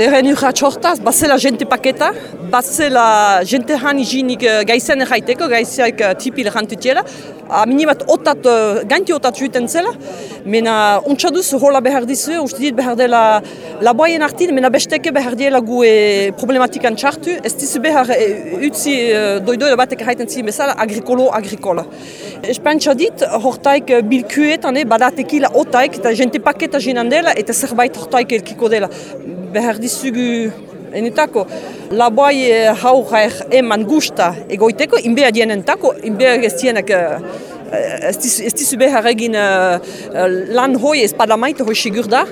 Lehen urratx hortaz, bazela jente paketa, bazela jente han izinik uh, gaizen erraiteko, gaizeak uh, tipil errantutiela, minimat otat, uh, ganti otat juiten zela, mena untsaduz hola behar dizu, uste dit behar dela laboaien artin, mena besteke behar diela gu e problematikan txartu, ez dizu behar e, utzi doidoela batek erraiten zi bezala agrikolo-agrikola. Espantza dit, hortaik bilkuetan, eh, badatekila otaik, eta jente paketa jinan dela, eta zerbait hortaik elkiko dela behar dizugu enetako laboai eh, haur eman gusta egoiteko, inbea dienentako, inbea ez eh, dizu behar egin uh, lan hoi ez padamaita hoi sigur da,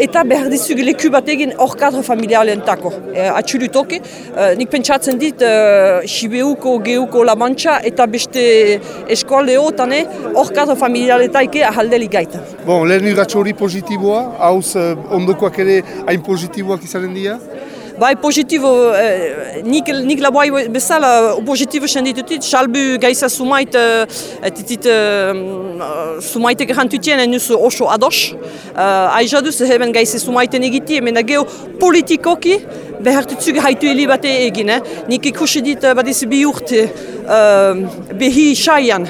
eta behar dizugu leku bat egin hor kadro familialen tako. E, Atxulutoke, uh, nik pentsatzen dit, uh, Sibeuko, Geuko, Labantxa eta beste eskualde hotan hor kadro familialetaike ahaldeli gaita. Bon, lehen irratxo hori positiboa, hauz uh, ondokoak ere hain positiboak izanen dira? Bai, positibo, eh, nik, nik laboai bezala positibo zen ditutit, salbu gaiza sumait, eh, titit, eh, sumaitek errantutien enuz oso ados. Eh, Aizaduz, heben gaiza sumaiten egiti, hemen geo politikoki, behartutzuk haitu hili bate egin. Eh? Nik ikusi dit eh, badiz bi urte uh, behi saian,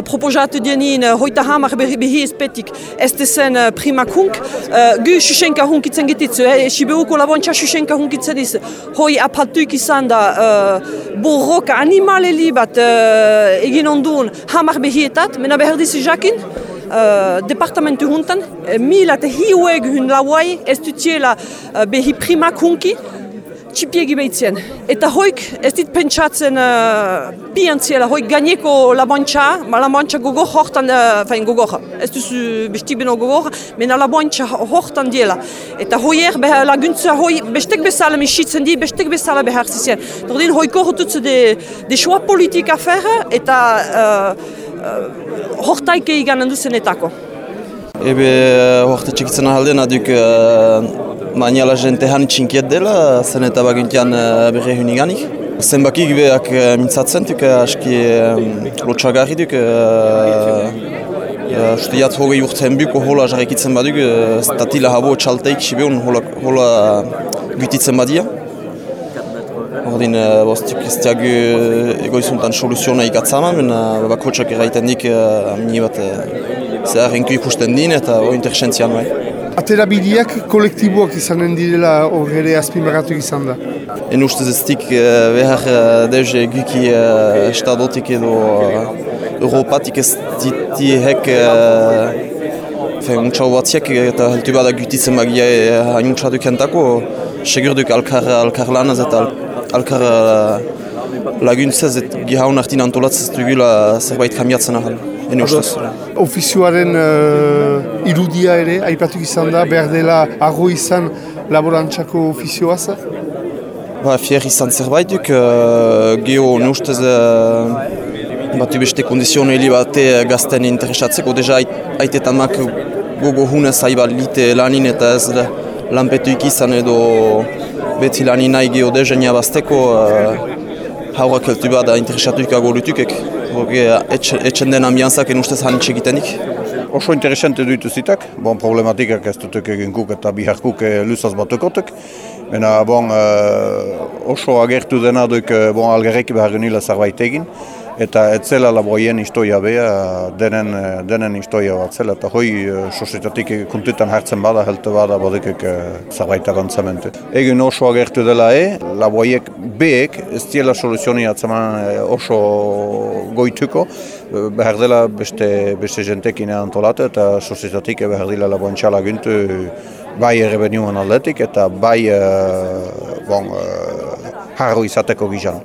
proposatu dienin hoita hamar behi espetik. Ez dezen primakunk, uh, gu susenka hunkitzen getitzu, eh? Sibeuko labontxa susenka hunkitzen diz, hoi apatuik izan da uh, borroka animaleli bat uh, egin ondun hamar behietat, mena behar dizi jakin, Uh, departamentu huntan, uh, mila eta hiueg hun lauai ez dutiela uh, behi primak hunki, txipiegi behitzen. Eta hoik ez dit pentsatzen uh, piantziela, hoik gaineko laboantxa, ma laboantxa gogo hortan, uh, fain gogo, ez duzu bestik beno gogo, mena laboantxa hortan diela. Eta hoier laguntza hoi bestek bezala misitzen di, bestek bezala behar zizien. Dordin hoiko horretutze de, de choa politik aferra eta uh, uh, hortaike iganen duzenetako. Ebe, horte txikitzen ahalden aduk uh, Baina la gente han txinkiet dela, zen eta bagintian uh, berre huniganik. Zenbakik beak uh, mintzatzen duk, aski um, lotxagarri duk. Jat hogei urtean buko hola jarrekitzen baduk, statila habo txalteik sibeun hola, hola gutitzen badia. Ordin, uh, bostik ez diag egoizuntan soluziona ikatzama, men uh, bakotxak erraiten dik uh, bat uh, zehar ikusten din eta hori bai. Aterabideak kolektiboak izanen direla horre azpimarratu izan da. En ustez ez dik uh, behar uh, deuze guki uh, estadotik edo Europatik ez diti hek uh, untsa batziak eta heltu bada gutitzen magia hain untsa dukentako segur duk alkar, alkar lanaz eta alkar laguntzez eta gihaun artin antolatzez dugula zerbait kamiatzen ahal. Ofizioaren uh, irudia ere, aipatuk izan da, behar dela ago izan laborantzako ofizioaz? Ba, fier izan zerbait duk, uh, geho neustez uh, batu beste kondiziono heli bate gazten interesatzeko, deja aitetan mak gogo hunez lite lanin eta ez lanpetu ikizan edo beti lanin nahi geho deja niabazteko uh, haurak heltu bada interesatu ikago lutukek. etxen den ambiantzak enustez hanitz egitenik. Oso interesante duitu zitak, bon problematikak ez dutuk egin kuk eta biharkuk eh, luzaz batukotuk. Bena bon, uh, oso agertu dena duk eh, bon, algerreki behar genila zerbait egin eta ez zela laboien istoia beha, denen, denen istoia bat zela, eta hoi sosietatik kuntutan hartzen bada, helte bada, badekek zerbait arantzamentu. Egin oso agertu dela e, laboiek beek ez diela soluzionia atzaman oso goituko, behar dela beste, beste jentekin antolatu eta sozietatik behar dela laboen txala gintu bai errebeniuan aldetik eta bai bon, harro izateko gizan.